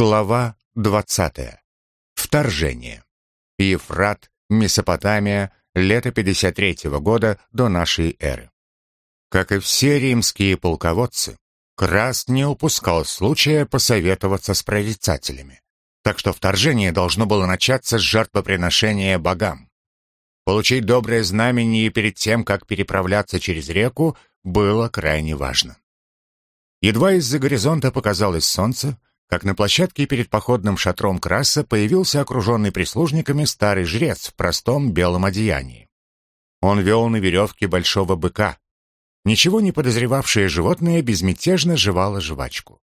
Глава 20. Вторжение. Ефрат, Месопотамия, лето 53 года до нашей эры. Как и все римские полководцы, Крас не упускал случая посоветоваться с прорицателями. Так что вторжение должно было начаться с жертвоприношения богам. Получить доброе знамение перед тем, как переправляться через реку, было крайне важно. Едва из-за горизонта показалось солнце, как на площадке перед походным шатром Краса появился окруженный прислужниками старый жрец в простом белом одеянии. Он вел на веревке большого быка. Ничего не подозревавшее животное безмятежно жевало жвачку.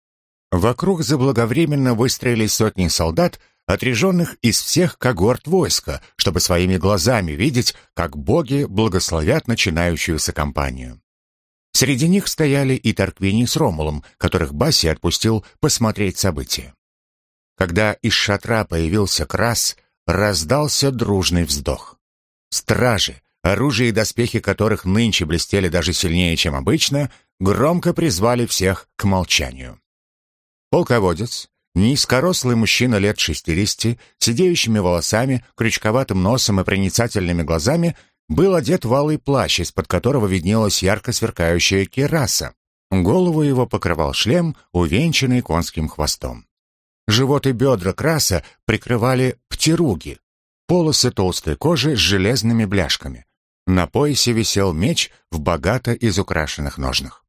Вокруг заблаговременно выстроились сотни солдат, отряженных из всех когорт войска, чтобы своими глазами видеть, как боги благословят начинающуюся кампанию. Среди них стояли и Тарквини с Ромулом, которых Баси отпустил посмотреть события. Когда из шатра появился Крас, раздался дружный вздох. Стражи, оружие и доспехи которых нынче блестели даже сильнее, чем обычно, громко призвали всех к молчанию. Полководец, низкорослый мужчина лет шестидесяти, сидеющими волосами, крючковатым носом и проницательными глазами, был одет в алый плащ, из-под которого виднелась ярко сверкающая кераса. Голову его покрывал шлем, увенчанный конским хвостом. Живот и бедра краса прикрывали птеруги, полосы толстой кожи с железными бляшками. На поясе висел меч в богато изукрашенных ножнах.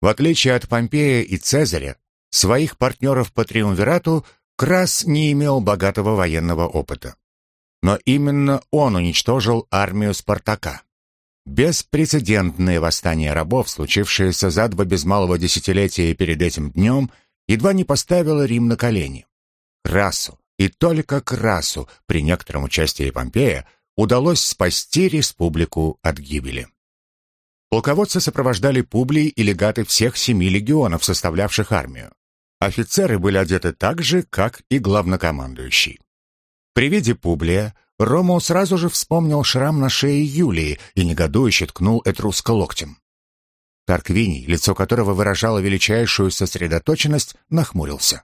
В отличие от Помпея и Цезаря, своих партнеров по триумвирату Крас не имел богатого военного опыта. Но именно он уничтожил армию Спартака. Беспрецедентное восстание рабов, случившееся за два без малого десятилетия перед этим днем, едва не поставило Рим на колени. Красу, и только Красу, при некотором участии Помпея, удалось спасти республику от гибели. Полководцы сопровождали Публий и легаты всех семи легионов, составлявших армию. Офицеры были одеты так же, как и главнокомандующий. При виде Публия Ромул сразу же вспомнил шрам на шее Юлии и негодующе ткнул Этруска локтем. Тарквиний, лицо которого выражало величайшую сосредоточенность, нахмурился.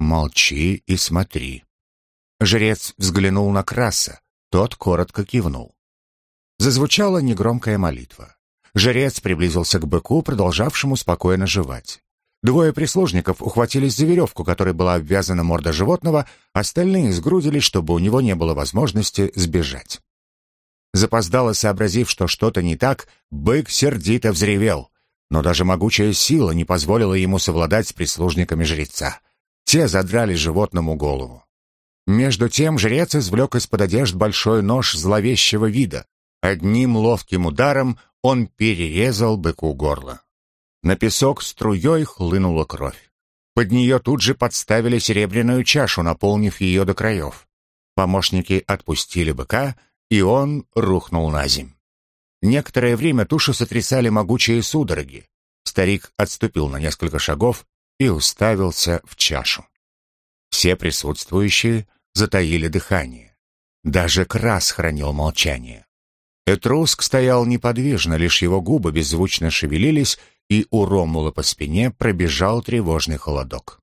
«Молчи и смотри». Жрец взглянул на Краса, тот коротко кивнул. Зазвучала негромкая молитва. Жрец приблизился к быку, продолжавшему спокойно жевать. Двое прислужников ухватились за веревку, которой была обвязана морда животного, остальные сгрудились, чтобы у него не было возможности сбежать. Запоздало сообразив, что что-то не так, бык сердито взревел, но даже могучая сила не позволила ему совладать с прислужниками жреца. Те задрали животному голову. Между тем жрец извлек из-под одежд большой нож зловещего вида. Одним ловким ударом он перерезал быку горло. На песок струей хлынула кровь. Под нее тут же подставили серебряную чашу, наполнив ее до краев. Помощники отпустили быка, и он рухнул на земь. Некоторое время тушу сотрясали могучие судороги. Старик отступил на несколько шагов и уставился в чашу. Все присутствующие затаили дыхание. Даже Крас хранил молчание. Этруск стоял неподвижно, лишь его губы беззвучно шевелились, и у Ромула по спине пробежал тревожный холодок.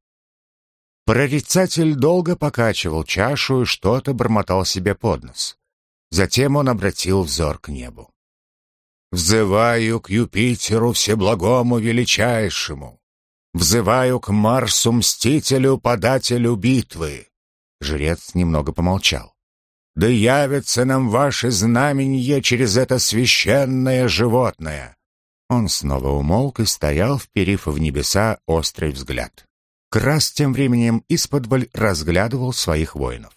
Прорицатель долго покачивал чашу и что-то бормотал себе под нос. Затем он обратил взор к небу. «Взываю к Юпитеру Всеблагому Величайшему! Взываю к Марсу Мстителю, Подателю Битвы!» Жрец немного помолчал. «Да явится нам ваше знамение через это священное животное!» Он снова умолк и стоял, вперив в небеса острый взгляд. Крас тем временем исподволь разглядывал своих воинов.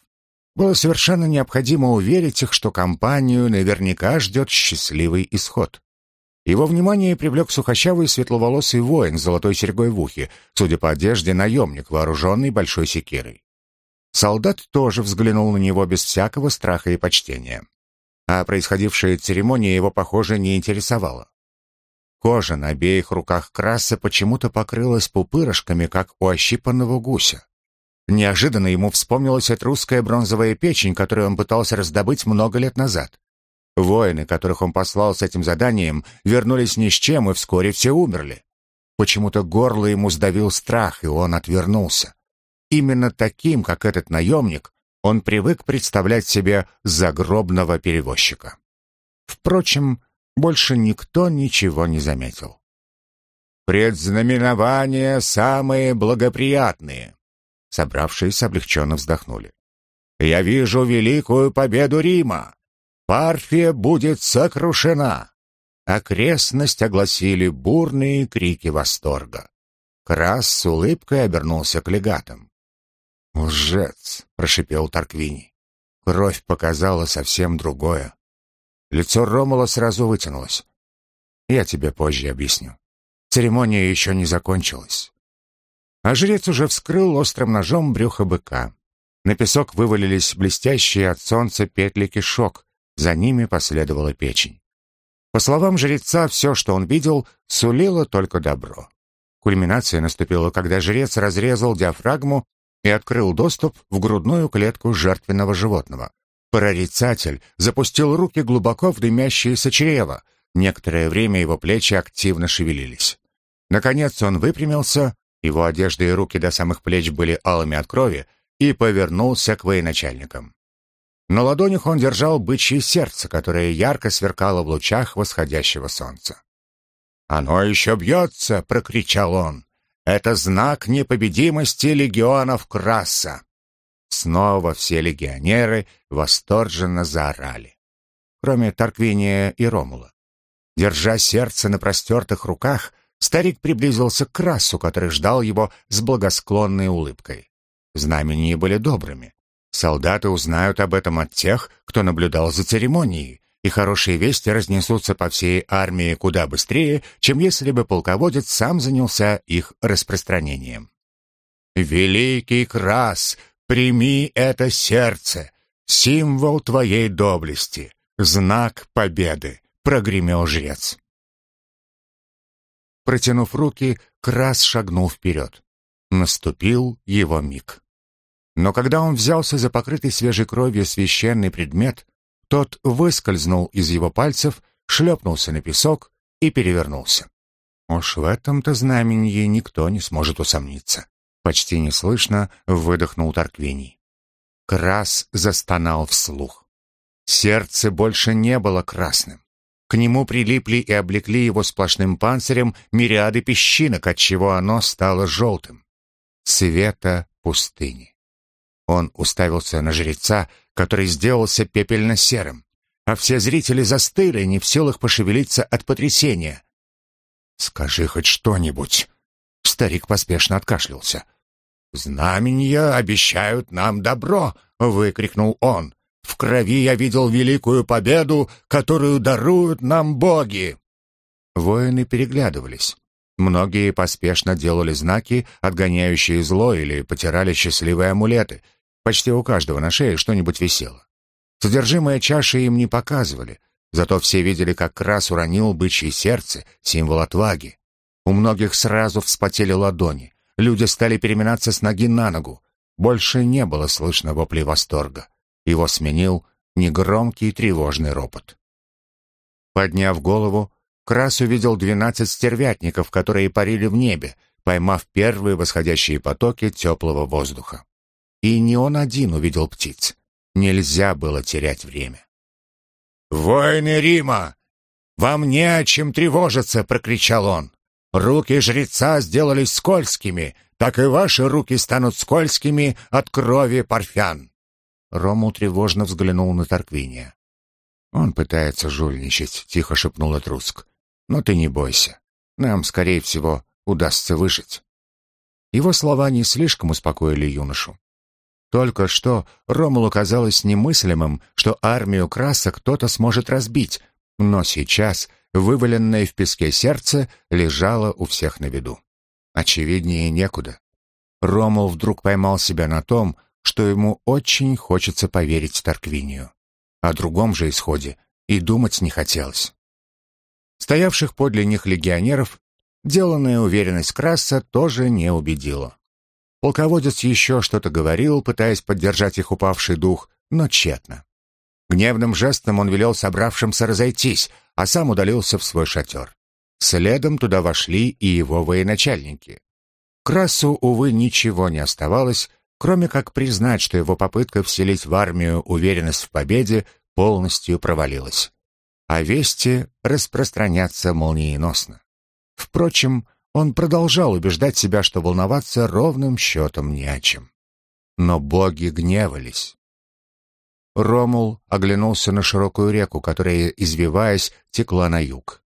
Было совершенно необходимо уверить их, что компанию наверняка ждет счастливый исход. Его внимание привлек сухощавый светловолосый воин с золотой серьгой в ухе, судя по одежде, наемник, вооруженный большой секирой. Солдат тоже взглянул на него без всякого страха и почтения. А происходившая церемония его, похоже, не интересовала. Кожа на обеих руках краса почему-то покрылась пупырышками, как у ощипанного гуся. Неожиданно ему вспомнилась эта русская бронзовая печень, которую он пытался раздобыть много лет назад. Воины, которых он послал с этим заданием, вернулись ни с чем, и вскоре все умерли. Почему-то горло ему сдавил страх, и он отвернулся. именно таким, как этот наемник, он привык представлять себе загробного перевозчика. Впрочем, больше никто ничего не заметил. «Предзнаменования самые благоприятные!» Собравшиеся облегченно вздохнули. «Я вижу великую победу Рима! Парфия будет сокрушена!» Окрестность огласили бурные крики восторга. Крас с улыбкой обернулся к легатам. «Лжец!» — прошипел Тарквини. Кровь показала совсем другое. Лицо Ромула сразу вытянулось. «Я тебе позже объясню. Церемония еще не закончилась». А жрец уже вскрыл острым ножом брюхо быка. На песок вывалились блестящие от солнца петли кишок, за ними последовала печень. По словам жреца, все, что он видел, сулило только добро. Кульминация наступила, когда жрец разрезал диафрагму и открыл доступ в грудную клетку жертвенного животного. Прорицатель запустил руки глубоко в дымящееся чрево. Некоторое время его плечи активно шевелились. Наконец он выпрямился, его одежда и руки до самых плеч были алыми от крови, и повернулся к военачальникам. На ладонях он держал бычье сердце, которое ярко сверкало в лучах восходящего солнца. «Оно еще бьется!» — прокричал он. Это знак непобедимости легионов Краса. Снова все легионеры восторженно заорали. Кроме Тарквиния и Ромула. Держа сердце на простертых руках, старик приблизился к Красу, который ждал его с благосклонной улыбкой. Знамения были добрыми. Солдаты узнают об этом от тех, кто наблюдал за церемонией, и хорошие вести разнесутся по всей армии куда быстрее, чем если бы полководец сам занялся их распространением. «Великий Крас, прими это сердце, символ твоей доблести, знак победы», — прогремел жрец. Протянув руки, Крас шагнул вперед. Наступил его миг. Но когда он взялся за покрытый свежей кровью священный предмет, тот выскользнул из его пальцев, шлепнулся на песок и перевернулся. Уж в этом-то знаменье никто не сможет усомниться. Почти неслышно выдохнул Тарквиний. Крас застонал вслух. Сердце больше не было красным. К нему прилипли и облекли его сплошным панцирем мириады песчинок, отчего оно стало желтым. Цвета пустыни. Он уставился на жреца, который сделался пепельно-серым, а все зрители застыли, не в силах пошевелиться от потрясения. «Скажи хоть что-нибудь!» Старик поспешно откашлялся. «Знаменья обещают нам добро!» — выкрикнул он. «В крови я видел великую победу, которую даруют нам боги!» Воины переглядывались. Многие поспешно делали знаки, отгоняющие зло, или потирали счастливые амулеты, Почти у каждого на шее что-нибудь висело. Содержимое чаши им не показывали, зато все видели, как Крас уронил бычье сердце, символ отваги. У многих сразу вспотели ладони, люди стали переминаться с ноги на ногу. Больше не было слышно вопли восторга. Его сменил негромкий тревожный ропот. Подняв голову, Крас увидел двенадцать стервятников, которые парили в небе, поймав первые восходящие потоки теплого воздуха. И не он один увидел птиц. Нельзя было терять время. «Воины Рима! Вам не о чем тревожиться!» — прокричал он. «Руки жреца сделались скользкими, так и ваши руки станут скользкими от крови парфян!» Рому тревожно взглянул на Тарквиния. «Он пытается жульничать», — тихо шепнул Этруск. «Но ты не бойся. Нам, скорее всего, удастся выжить». Его слова не слишком успокоили юношу. Только что Ромулу казалось немыслимым, что армию Краса кто-то сможет разбить, но сейчас вываленное в песке сердце лежало у всех на виду. Очевиднее некуда. Ромул вдруг поймал себя на том, что ему очень хочется поверить Тарквинию. О другом же исходе и думать не хотелось. Стоявших подле них легионеров деланная уверенность Краса тоже не убедила. Полководец еще что-то говорил, пытаясь поддержать их упавший дух, но тщетно. Гневным жестом он велел собравшимся разойтись, а сам удалился в свой шатер. Следом туда вошли и его военачальники. Красу, увы, ничего не оставалось, кроме как признать, что его попытка вселить в армию уверенность в победе полностью провалилась. А вести распространятся молниеносно. Впрочем, он продолжал убеждать себя, что волноваться ровным счетом не о чем. Но боги гневались. Ромул оглянулся на широкую реку, которая, извиваясь, текла на юг.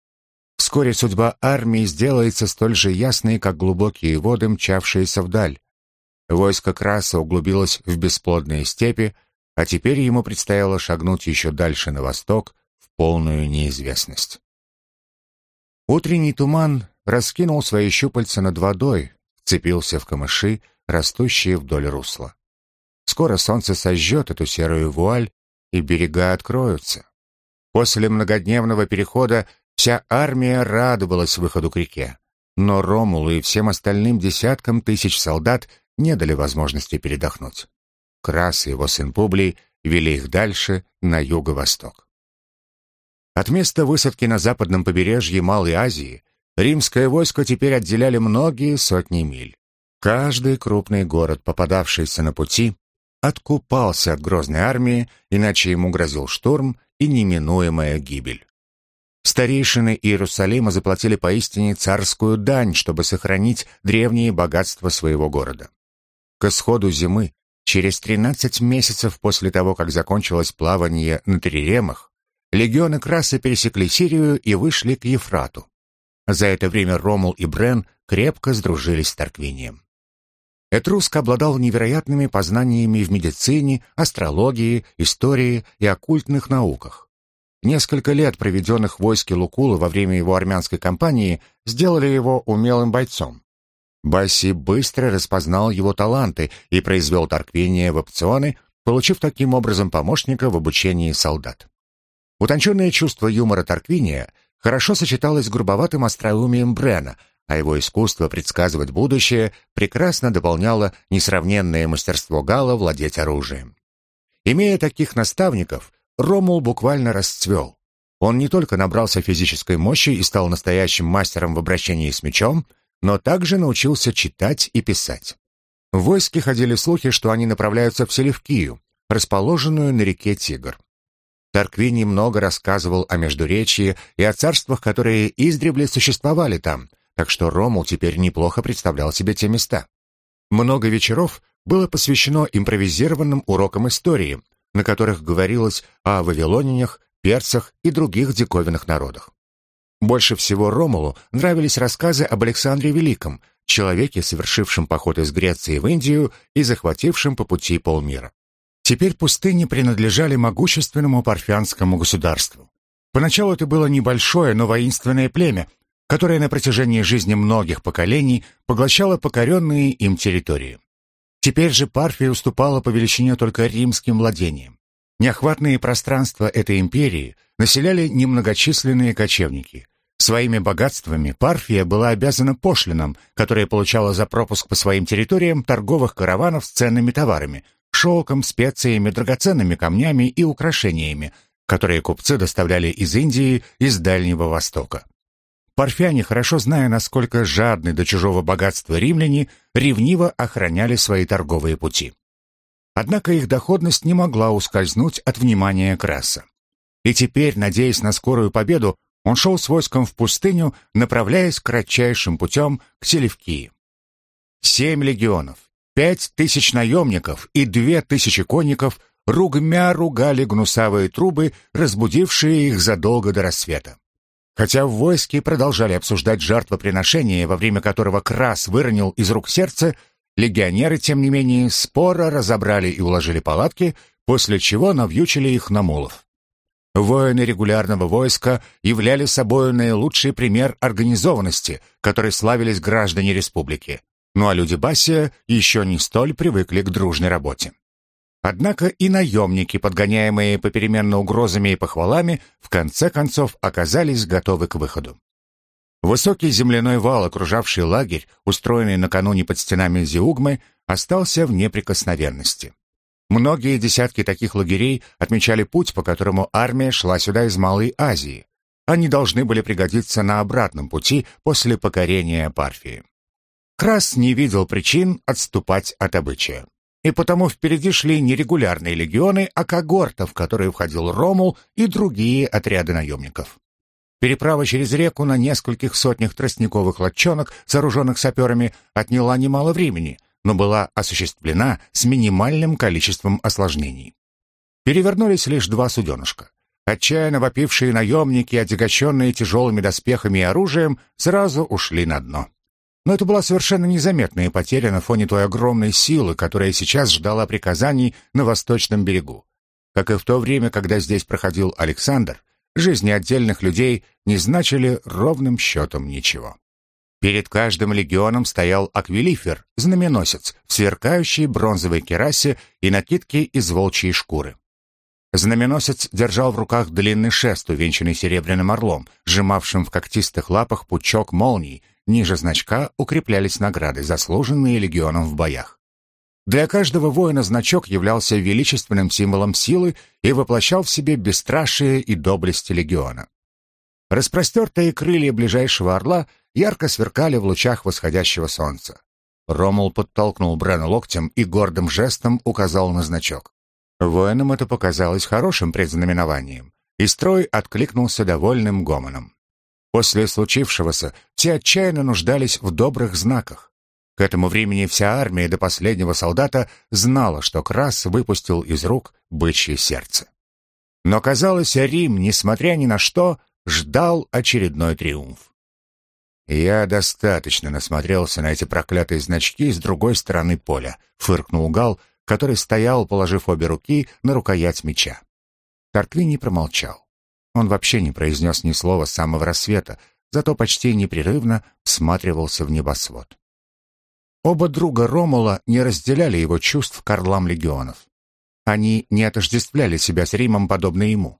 Вскоре судьба армии сделается столь же ясной, как глубокие воды, мчавшиеся вдаль. Войско Краса углубилось в бесплодные степи, а теперь ему предстояло шагнуть еще дальше на восток, в полную неизвестность. Утренний туман раскинул свои щупальца над водой, вцепился в камыши, растущие вдоль русла. Скоро солнце сожжет эту серую вуаль, и берега откроются. После многодневного перехода вся армия радовалась выходу к реке. Но Ромулу и всем остальным десяткам тысяч солдат не дали возможности передохнуть. Крас и его сын Публий вели их дальше, на юго-восток. От места высадки на западном побережье Малой Азии римское войско теперь отделяли многие сотни миль. Каждый крупный город, попадавшийся на пути, откупался от грозной армии, иначе ему грозил штурм и неминуемая гибель. Старейшины Иерусалима заплатили поистине царскую дань, чтобы сохранить древние богатства своего города. К исходу зимы, через 13 месяцев после того, как закончилось плавание на Триремах, легионы Краса пересекли Сирию и вышли к Ефрату. За это время Ромул и Брен крепко сдружились с Тарквинием. Этруск обладал невероятными познаниями в медицине, астрологии, истории и оккультных науках. Несколько лет, проведенных в войске Лукула во время его армянской кампании, сделали его умелым бойцом. Басси быстро распознал его таланты и произвел Тарквиния в опционы, получив таким образом помощника в обучении солдат. Утонченное чувство юмора Тарквиния хорошо сочеталось с грубоватым остроумием Брена, а его искусство предсказывать будущее прекрасно дополняло несравненное мастерство Гала владеть оружием. Имея таких наставников, Ромул буквально расцвел. Он не только набрался физической мощи и стал настоящим мастером в обращении с мечом, но также научился читать и писать. В войске ходили слухи, что они направляются в Селевкию, расположенную на реке Тигр. Тарквини много рассказывал о Междуречии и о царствах, которые издревле существовали там, так что Ромул теперь неплохо представлял себе те места. Много вечеров было посвящено импровизированным урокам истории, на которых говорилось о вавилонянах, перцах и других диковинных народах. Больше всего Ромулу нравились рассказы об Александре Великом, человеке, совершившем поход из Греции в Индию и захватившем по пути полмира. Теперь пустыни принадлежали могущественному парфянскому государству. Поначалу это было небольшое, но воинственное племя, которое на протяжении жизни многих поколений поглощало покоренные им территории. Теперь же Парфия уступала по величине только римским владениям. Неохватные пространства этой империи населяли немногочисленные кочевники. Своими богатствами Парфия была обязана пошлинам, которые получала за пропуск по своим территориям торговых караванов с ценными товарами, шелком, специями, драгоценными камнями и украшениями, которые купцы доставляли из Индии и с Дальнего Востока. Парфяне, хорошо зная, насколько жадны до чужого богатства римляне, ревниво охраняли свои торговые пути. Однако их доходность не могла ускользнуть от внимания Краса. И теперь, надеясь на скорую победу, он шел с войском в пустыню, направляясь кратчайшим путем к Селевкии. Семь легионов, пять тысяч наемников и две тысячи конников ругмя ругали гнусавые трубы, разбудившие их задолго до рассвета. Хотя в войске продолжали обсуждать жертвоприношение, во время которого Крас выронил из рук сердце, Легионеры, тем не менее, споро разобрали и уложили палатки, после чего навьючили их на мулов. Воины регулярного войска являли собой наилучший пример организованности, которой славились граждане республики. Ну а люди Басия еще не столь привыкли к дружной работе. Однако и наемники, подгоняемые попеременно угрозами и похвалами, в конце концов оказались готовы к выходу. Высокий земляной вал, окружавший лагерь, устроенный накануне под стенами Зиугмы, остался в неприкосновенности. Многие десятки таких лагерей отмечали путь, по которому армия шла сюда из Малой Азии. Они должны были пригодиться на обратном пути после покорения Парфии. Крас не видел причин отступать от обычая. И потому впереди шли не регулярные легионы, а когорта, в которые входил Ромул и другие отряды наемников. Переправа через реку на нескольких сотнях тростниковых лодчонок, сооруженных саперами, отняла немало времени, но была осуществлена с минимальным количеством осложнений. Перевернулись лишь два суденышка. Отчаянно вопившие наемники, отягощенные тяжелыми доспехами и оружием, сразу ушли на дно. Но это была совершенно незаметная потеря на фоне той огромной силы, которая сейчас ждала приказаний на восточном берегу. Как и в то время, когда здесь проходил Александр, жизни отдельных людей не значили ровным счетом ничего. Перед каждым легионом стоял аквилифер, знаменосец, в сверкающей бронзовой керасе и накидке из волчьей шкуры. Знаменосец держал в руках длинный шест, увенчанный серебряным орлом, сжимавшим в когтистых лапах пучок молний. Ниже значка укреплялись награды, заслуженные легионом в боях. Для каждого воина значок являлся величественным символом силы и воплощал в себе бесстрашие и доблесть легиона. Распростертые крылья ближайшего орла ярко сверкали в лучах восходящего солнца. Ромул подтолкнул Брена локтем и гордым жестом указал на значок. Воинам это показалось хорошим предзнаменованием, и строй откликнулся довольным гомоном. После случившегося все отчаянно нуждались в добрых знаках. К этому времени вся армия до последнего солдата знала, что Крас выпустил из рук бычье сердце. Но, казалось, Рим, несмотря ни на что, ждал очередной триумф. «Я достаточно насмотрелся на эти проклятые значки с другой стороны поля», — фыркнул Гал, который стоял, положив обе руки на рукоять меча. Тарквини промолчал. Он вообще не произнес ни слова с самого рассвета, зато почти непрерывно всматривался в небосвод. Оба друга Ромула не разделяли его чувств к орлам легионов. Они не отождествляли себя с Римом, подобно ему.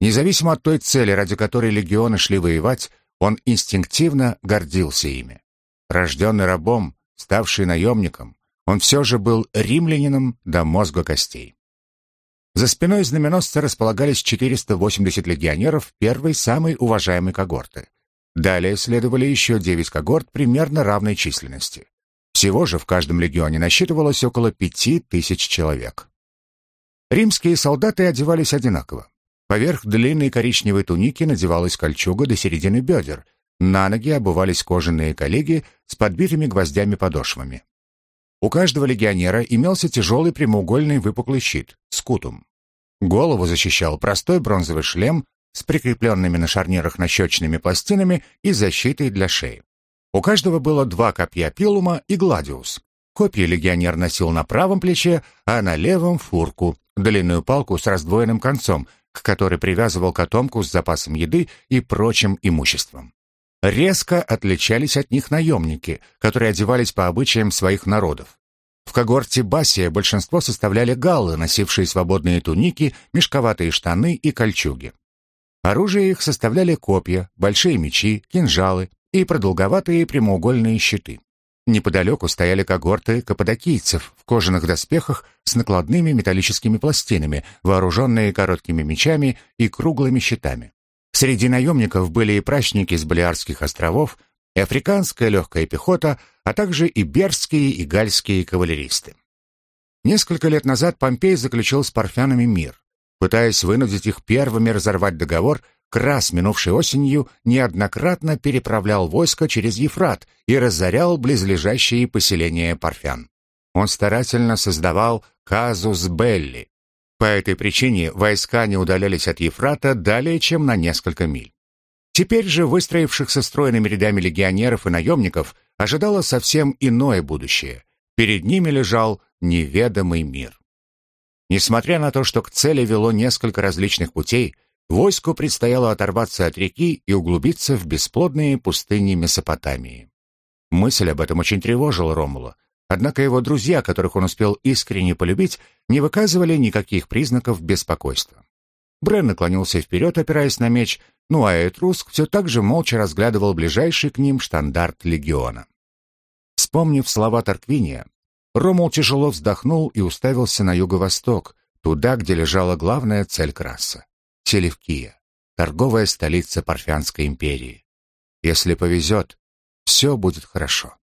Независимо от той цели, ради которой легионы шли воевать, он инстинктивно гордился ими. Рожденный рабом, ставший наемником, он все же был римлянином до мозга костей. За спиной знаменосца располагались 480 легионеров первой самой уважаемой когорты. Далее следовали еще 9 когорт примерно равной численности. Всего же в каждом легионе насчитывалось около 5000 человек. Римские солдаты одевались одинаково. Поверх длинной коричневой туники надевалась кольчуга до середины бедер, на ноги обувались кожаные коллеги с подбитыми гвоздями подошвами. У каждого легионера имелся тяжелый прямоугольный выпуклый щит — скутум. Голову защищал простой бронзовый шлем с прикрепленными на шарнирах нащечными пластинами и защитой для шеи. У каждого было два копья пилума и гладиус. Копья легионер носил на правом плече, а на левом — фурку, длинную палку с раздвоенным концом, к которой привязывал котомку с запасом еды и прочим имуществом. Резко отличались от них наемники, которые одевались по обычаям своих народов. В когорте Басия большинство составляли галлы, носившие свободные туники, мешковатые штаны и кольчуги. Оружие их составляли копья, большие мечи, кинжалы и продолговатые прямоугольные щиты. Неподалеку стояли когорты каппадокийцев в кожаных доспехах с накладными металлическими пластинами, вооруженные короткими мечами и круглыми щитами. Среди наемников были и прачники с Балиарских островов, и африканская легкая пехота, а также и берские и гальские кавалеристы. Несколько лет назад Помпей заключил с парфянами мир. Пытаясь вынудить их первыми разорвать договор, Крас, минувшей осенью, неоднократно переправлял войско через Ефрат и разорял близлежащие поселения парфян. Он старательно создавал казус белли, по этой причине войска не удалялись от Ефрата далее, чем на несколько миль. Теперь же выстроившихся стройными рядами легионеров и наемников ожидало совсем иное будущее. Перед ними лежал неведомый мир. Несмотря на то, что к цели вело несколько различных путей, войску предстояло оторваться от реки и углубиться в бесплодные пустыни Месопотамии. Мысль об этом очень тревожила Ромула, Однако его друзья, которых он успел искренне полюбить, не выказывали никаких признаков беспокойства. Брен наклонился вперед, опираясь на меч, ну а Этруск все так же молча разглядывал ближайший к ним штандарт легиона. Вспомнив слова Тарквиния, Ромул тяжело вздохнул и уставился на юго-восток, туда, где лежала главная цель Краса — Селевкия, торговая столица Парфянской империи. Если повезет, все будет хорошо.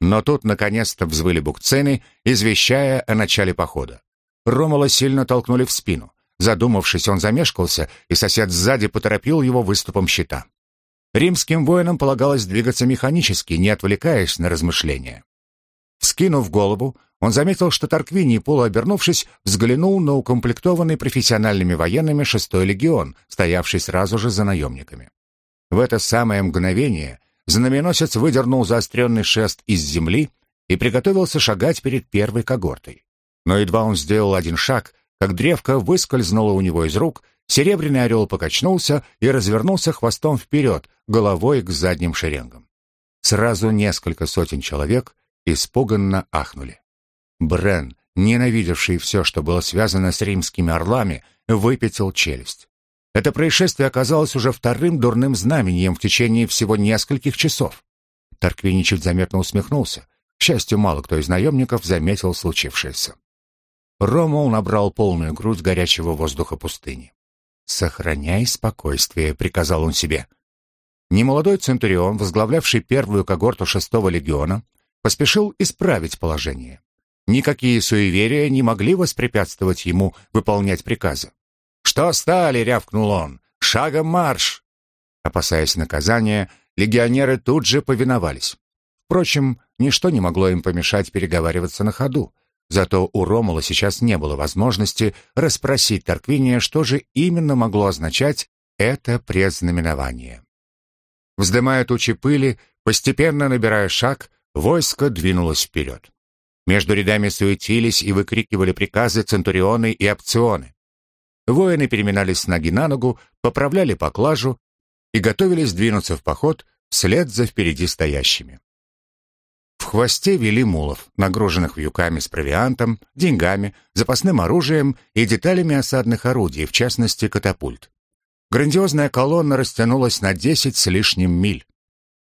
Но тут наконец-то взвыли букцины, извещая о начале похода. Ромула сильно толкнули в спину. Задумавшись, он замешкался, и сосед сзади поторопил его выступом щита. Римским воинам полагалось двигаться механически, не отвлекаясь на размышления. Вскинув голову, он заметил, что Тарквини, полуобернувшись, взглянул на укомплектованный профессиональными военными шестой легион, стоявший сразу же за наемниками. В это самое мгновение знаменосец выдернул заостренный шест из земли и приготовился шагать перед первой когортой. Но едва он сделал один шаг, как древко выскользнуло у него из рук, серебряный орел покачнулся и развернулся хвостом вперед, головой к задним шеренгам. Сразу несколько сотен человек испуганно ахнули. Брен, ненавидевший все, что было связано с римскими орлами, выпятил челюсть. Это происшествие оказалось уже вторым дурным знамением в течение всего нескольких часов. Тарквини чуть заметно усмехнулся. К счастью, мало кто из наемников заметил случившееся. Ромул набрал полную грудь горячего воздуха пустыни. «Сохраняй спокойствие», — приказал он себе. Немолодой центурион, возглавлявший первую когорту шестого легиона, поспешил исправить положение. Никакие суеверия не могли воспрепятствовать ему выполнять приказы. «Что стали?» — рявкнул он. «Шагом марш!» Опасаясь наказания, легионеры тут же повиновались. Впрочем, ничто не могло им помешать переговариваться на ходу. Зато у Ромула сейчас не было возможности расспросить Тарквиния, что же именно могло означать это предзнаменование. Вздымая тучи пыли, постепенно набирая шаг, войско двинулось вперед. Между рядами суетились и выкрикивали приказы центурионы и опционы. Воины переминались с ноги на ногу, поправляли поклажу и готовились двинуться в поход вслед за впереди стоящими. В хвосте вели мулов, нагруженных вьюками с провиантом, деньгами, запасным оружием и деталями осадных орудий, в частности, катапульт. Грандиозная колонна растянулась на десять с лишним миль.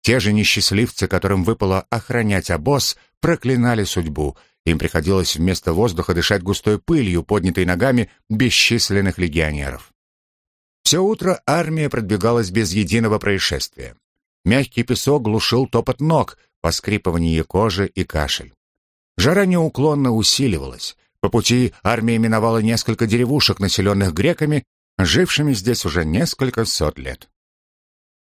Те же несчастливцы, которым выпало охранять обоз, проклинали судьбу им приходилось вместо воздуха дышать густой пылью, поднятой ногами бесчисленных легионеров. Все утро армия продвигалась без единого происшествия. Мягкий песок глушил топот ног, поскрипывание кожи и кашель. Жара неуклонно усиливалась. По пути армия миновала несколько деревушек, населенных греками, жившими здесь уже несколько сот лет.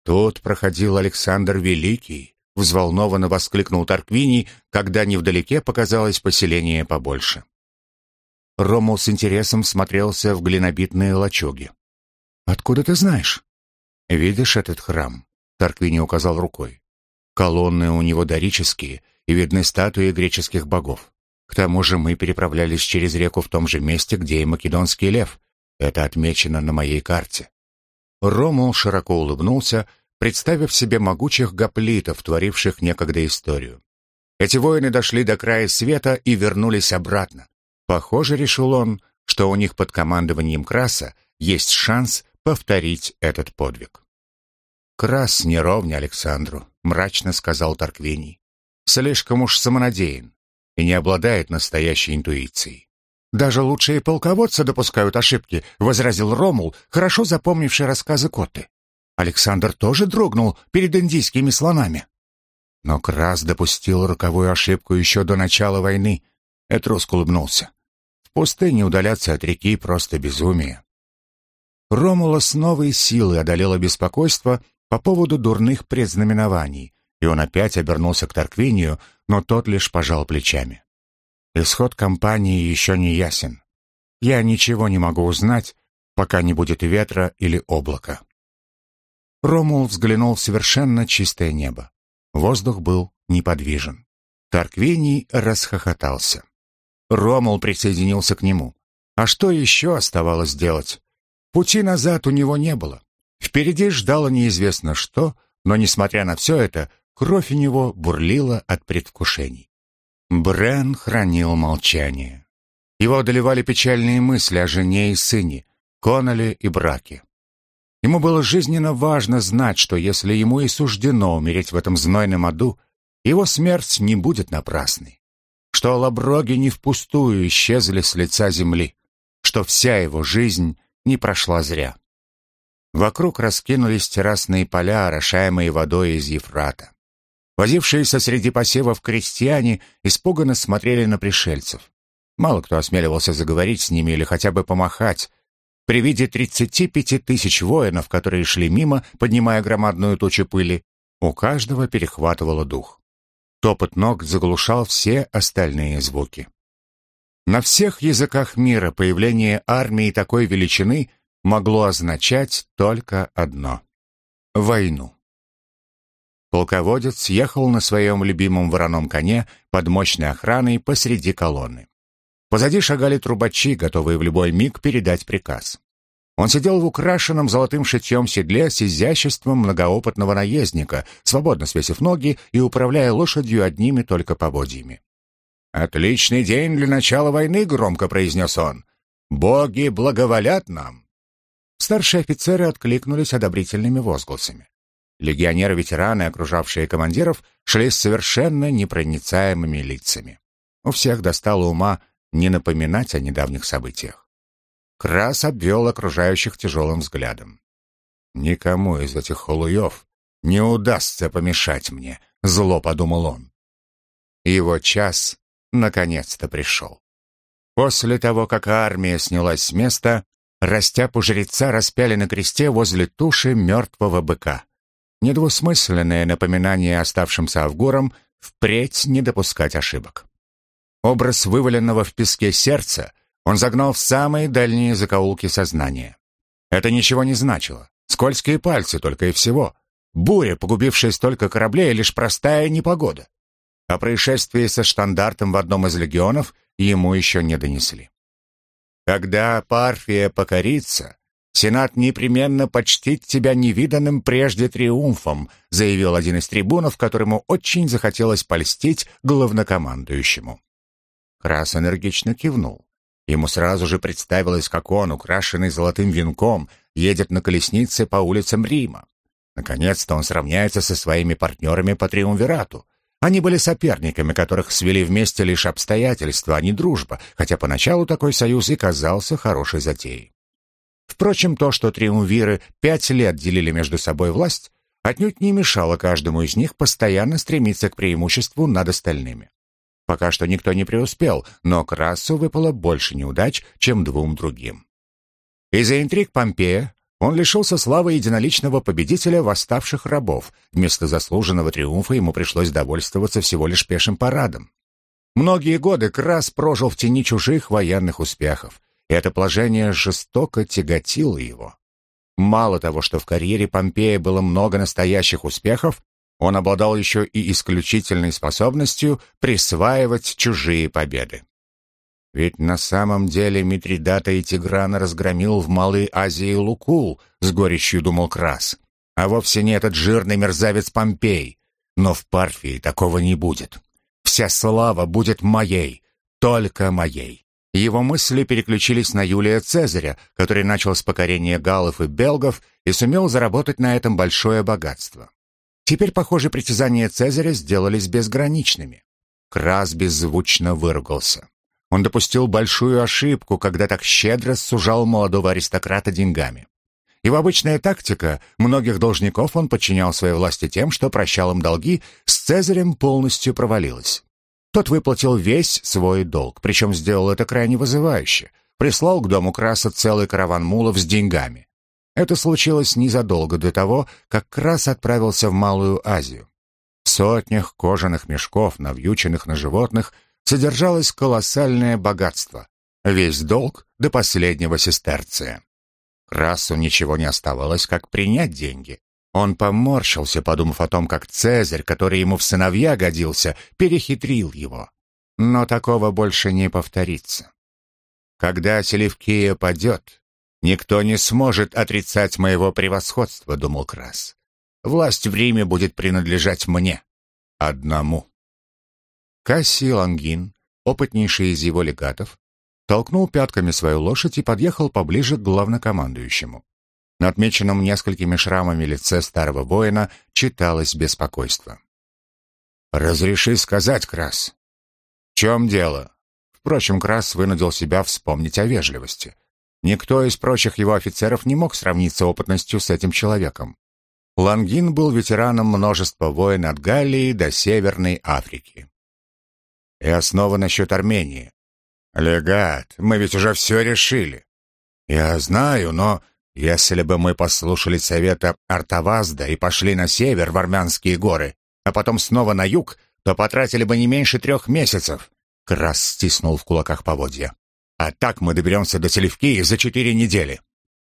Тут проходил Александр Великий, — взволнованно воскликнул Тарквини, когда невдалеке показалось поселение побольше. Ромул с интересом смотрелся в глинобитные лачуги. «Откуда ты знаешь?» «Видишь этот храм?» — Тарквини указал рукой. «Колонны у него дорические, и видны статуи греческих богов. К тому же мы переправлялись через реку в том же месте, где и македонский лев. Это отмечено на моей карте». Ромул широко улыбнулся, представив себе могучих гоплитов, творивших некогда историю. Эти воины дошли до края света и вернулись обратно. Похоже, решил он, что у них под командованием Краса есть шанс повторить этот подвиг. «Крас не ровня Александру», — мрачно сказал Тарквиний. «Слишком уж самонадеян и не обладает настоящей интуицией». «Даже лучшие полководцы допускают ошибки», — возразил Ромул, хорошо запомнивший рассказы Котты. Александр тоже дрогнул перед индийскими слонами. Но Крас допустил роковую ошибку еще до начала войны. Этруск улыбнулся. В пустыне удаляться от реки просто безумие. Ромула с новой силой одолело беспокойство по поводу дурных предзнаменований, и он опять обернулся к Тарквинию, но тот лишь пожал плечами. Исход кампании еще не ясен. Я ничего не могу узнать, пока не будет ветра или облака. Ромул взглянул в совершенно чистое небо. Воздух был неподвижен. Тарквиний расхохотался. Ромул присоединился к нему. А что еще оставалось делать? Пути назад у него не было. Впереди ждало неизвестно что, но, несмотря на все это, кровь у него бурлила от предвкушений. Брен хранил молчание. Его одолевали печальные мысли о жене и сыне, Коннеле и браке. Ему было жизненно важно знать, что если ему и суждено умереть в этом знойном аду, его смерть не будет напрасной, что лаброги не впустую исчезли с лица земли, что вся его жизнь не прошла зря. Вокруг раскинулись террасные поля, орошаемые водой из Ефрата. Возившиеся среди посевов крестьяне испуганно смотрели на пришельцев. Мало кто осмеливался заговорить с ними или хотя бы помахать. При виде 35 тысяч воинов, которые шли мимо, поднимая громадную тучу пыли, у каждого перехватывало дух. Топот ног заглушал все остальные звуки. На всех языках мира появление армии такой величины могло означать только одно — войну. Полководец ехал на своем любимом вороном коне под мощной охраной посреди колонны. Позади шагали трубачи, готовые в любой миг передать приказ. Он сидел в украшенном золотым шитьем седле с изяществом многоопытного наездника, свободно свесив ноги и управляя лошадью одними только поводьями. «Отличный день для начала войны», — громко произнес он. «Боги благоволят нам». Старшие офицеры откликнулись одобрительными возгласами. Легионеры-ветераны, окружавшие командиров, шли с совершенно непроницаемыми лицами. У всех достало ума не напоминать о недавних событиях. Крас обвел окружающих тяжелым взглядом. «Никому из этих холуев не удастся помешать мне», — зло подумал он. Его час наконец-то пришел. После того, как армия снялась с места, растяпу жреца распяли на кресте возле туши мертвого быка недвусмысленное напоминание оставшимся Авгурам впредь не допускать ошибок. Образ вываленного в песке сердца он загнал в самые дальние закоулки сознания. Это ничего не значило. Скользкие пальцы только и всего. Буря, погубившая столько кораблей, лишь простая непогода. О происшествии со штандартом в одном из легионов ему еще не донесли. Когда Парфия покорится, Сенат непременно почтит тебя невиданным прежде триумфом, заявил один из трибунов, которому очень захотелось польстить главнокомандующему. Крас энергично кивнул. Ему сразу же представилось, как он, украшенный золотым венком, едет на колеснице по улицам Рима. Наконец-то он сравняется со своими партнерами по триумвирату. Они были соперниками, которых свели вместе лишь обстоятельства, а не дружба, хотя поначалу такой союз и казался хорошей затеей. Впрочем, то, что триумвиры пять лет делили между собой власть, отнюдь не мешало каждому из них постоянно стремиться к преимуществу над остальными. Пока что никто не преуспел, но Красу выпало больше неудач, чем двум другим. Из-за интриг Помпея он лишился славы единоличного победителя восставших рабов. Вместо заслуженного триумфа ему пришлось довольствоваться всего лишь пешим парадом. Многие годы Крас прожил в тени чужих военных успехов, это положение жестоко тяготило его. Мало того, что в карьере Помпея было много настоящих успехов, он обладал еще и исключительной способностью присваивать чужие победы. Ведь на самом деле Митридата и Тиграна разгромил в Малой Азии Лукул, с горечью думал Крас, а вовсе не этот жирный мерзавец Помпей. Но в Парфии такого не будет. Вся слава будет моей, только моей. Его мысли переключились на Юлия Цезаря, который начал с покорения галлов и белгов и сумел заработать на этом большое богатство. Теперь, похоже, притязания Цезаря сделались безграничными. Крас беззвучно выругался. Он допустил большую ошибку, когда так щедро сужал молодого аристократа деньгами. Его обычная тактика, многих должников он подчинял своей власти тем, что прощал им долги, с Цезарем полностью провалилась. Тот выплатил весь свой долг, причем сделал это крайне вызывающе. Прислал к дому Краса целый караван мулов с деньгами. Это случилось незадолго до того, как Крас отправился в Малую Азию. В сотнях кожаных мешков, навьюченных на животных, содержалось колоссальное богатство. Весь долг до последнего сестерция. Красу ничего не оставалось, как принять деньги. Он поморщился, подумав о том, как Цезарь, который ему в сыновья годился, перехитрил его. Но такого больше не повторится. Когда Селевкия падет, никто не сможет отрицать моего превосходства, думал Крас. Власть в Риме будет принадлежать мне. Одному. Кассий Лангин, опытнейший из его легатов, толкнул пятками свою лошадь и подъехал поближе к главнокомандующему. На отмеченном несколькими шрамами лице старого воина читалось беспокойство. «Разреши сказать, Крас». «В чем дело?» Впрочем, Крас вынудил себя вспомнить о вежливости. Никто из прочих его офицеров не мог сравниться опытностью с этим человеком. Лангин был ветераном множества войн от Галлии до Северной Африки. И основа насчет Армении. Легат, мы ведь уже все решили. Я знаю, но если бы мы послушали совета Артавазда и пошли на север в армянские горы, а потом снова на юг, то потратили бы не меньше трех месяцев. Крас стиснул в кулаках поводья. А так мы доберемся до Селевкии за четыре недели.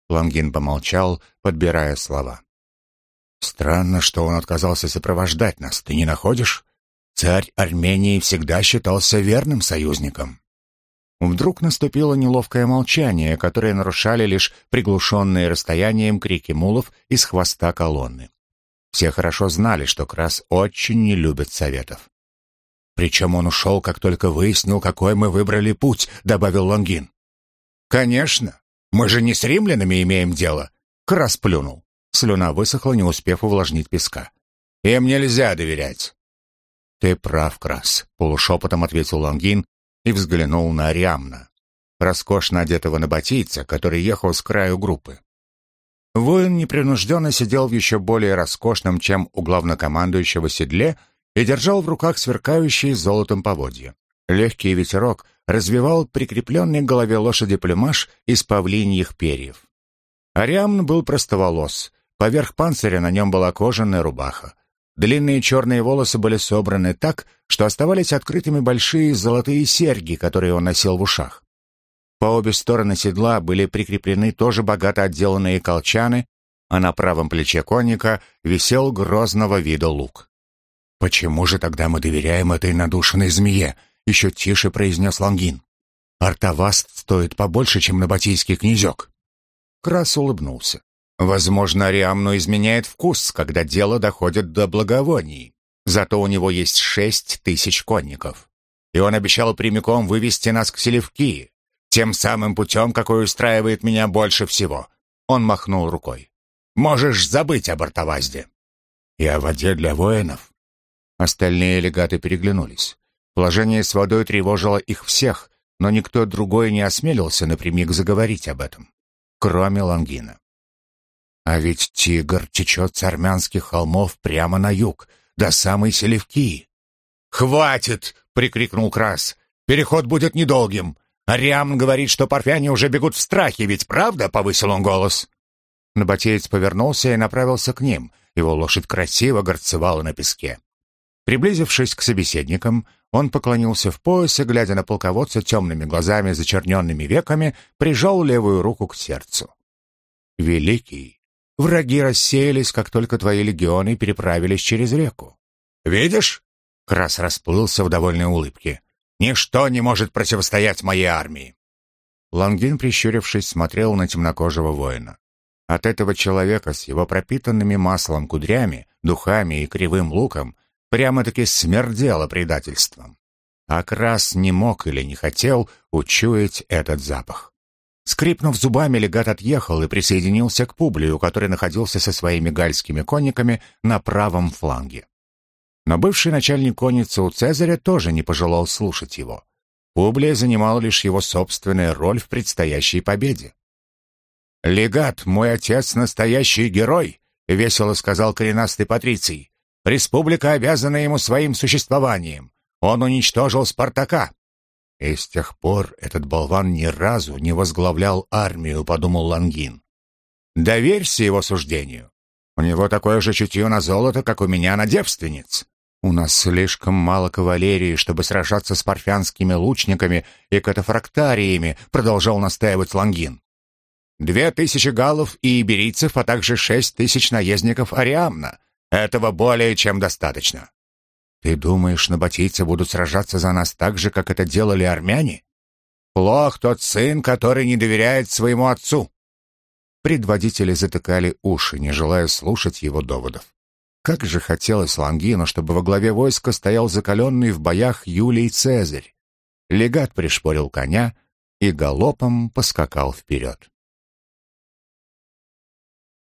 Лангин помолчал, подбирая слова. Странно, что он отказался сопровождать нас, ты не находишь? Царь Армении всегда считался верным союзником. Вдруг наступило неловкое молчание, которое нарушали лишь приглушенные расстоянием крики мулов из хвоста колонны. Все хорошо знали, что Крас очень не любит советов. «Причем он ушел, как только выяснил, какой мы выбрали путь», — добавил Лонгин. «Конечно. Мы же не с римлянами имеем дело», — Крас плюнул. Слюна высохла, не успев увлажнить песка. «Им нельзя доверять». «Ты прав, Крас», — полушепотом ответил Лонгин, и взглянул на Ариамна, роскошно одетого набатийца, который ехал с краю группы. Воин непринужденно сидел в еще более роскошном, чем у главнокомандующего седле, и держал в руках сверкающие золотом поводья. Легкий ветерок развивал прикрепленный к голове лошади плюмаж из павлиньих перьев. Ариамн был простоволос, поверх панциря на нем была кожаная рубаха. Длинные черные волосы были собраны так, что оставались открытыми большие золотые серьги, которые он носил в ушах. По обе стороны седла были прикреплены тоже богато отделанные колчаны, а на правом плече конника висел грозного вида лук. «Почему же тогда мы доверяем этой надушенной змее?» — еще тише произнес Лангин. «Артаваст стоит побольше, чем набатийский князек». Крас улыбнулся. Возможно, Риамну изменяет вкус, когда дело доходит до благовоний. Зато у него есть шесть тысяч конников. И он обещал прямиком вывести нас к Селевкии, тем самым путем, какой устраивает меня больше всего. Он махнул рукой. Можешь забыть об Артавазде. И о воде для воинов. Остальные легаты переглянулись. Положение с водой тревожило их всех, но никто другой не осмелился напрямик заговорить об этом, кроме Лангина. А ведь Тигр течет с армянских холмов прямо на юг, до самой Селевки. «Хватит!» — прикрикнул Крас. «Переход будет недолгим. Ариам говорит, что парфяне уже бегут в страхе, ведь правда?» — повысил он голос. Набатеец повернулся и направился к ним. Его лошадь красиво горцевала на песке. Приблизившись к собеседникам, он поклонился в пояс и, глядя на полководца темными глазами, зачерненными веками, прижал левую руку к сердцу. «Великий, Враги рассеялись, как только твои легионы переправились через реку. Видишь? Крас расплылся в довольной улыбке. Ничто не может противостоять моей армии. Лангин, прищурившись, смотрел на темнокожего воина. От этого человека с его пропитанными маслом кудрями, духами и кривым луком прямо-таки смердело предательством. А Крас не мог или не хотел учуять этот запах. Скрипнув зубами, легат отъехал и присоединился к Публию, который находился со своими гальскими конниками на правом фланге. Но бывший начальник конницы у Цезаря тоже не пожелал слушать его. Публия занимал лишь его собственная роль в предстоящей победе. «Легат, мой отец настоящий герой», — весело сказал коренастый Патриций. «Республика обязана ему своим существованием. Он уничтожил Спартака, и с тех пор этот болван ни разу не возглавлял армию, подумал Лангин. Доверься его суждению. У него такое же чутье на золото, как у меня на девственниц. У нас слишком мало кавалерии, чтобы сражаться с парфянскими лучниками и катафрактариями, продолжал настаивать Лангин. Две тысячи галлов и иберийцев, а также шесть тысяч наездников Ариамна. Этого более чем достаточно. Ты думаешь, набатийцы будут сражаться за нас так же, как это делали армяне? Плох тот сын, который не доверяет своему отцу. Предводители затыкали уши, не желая слушать его доводов. Как же хотелось Лангину, чтобы во главе войска стоял закаленный в боях Юлий Цезарь. Легат пришпорил коня и галопом поскакал вперед.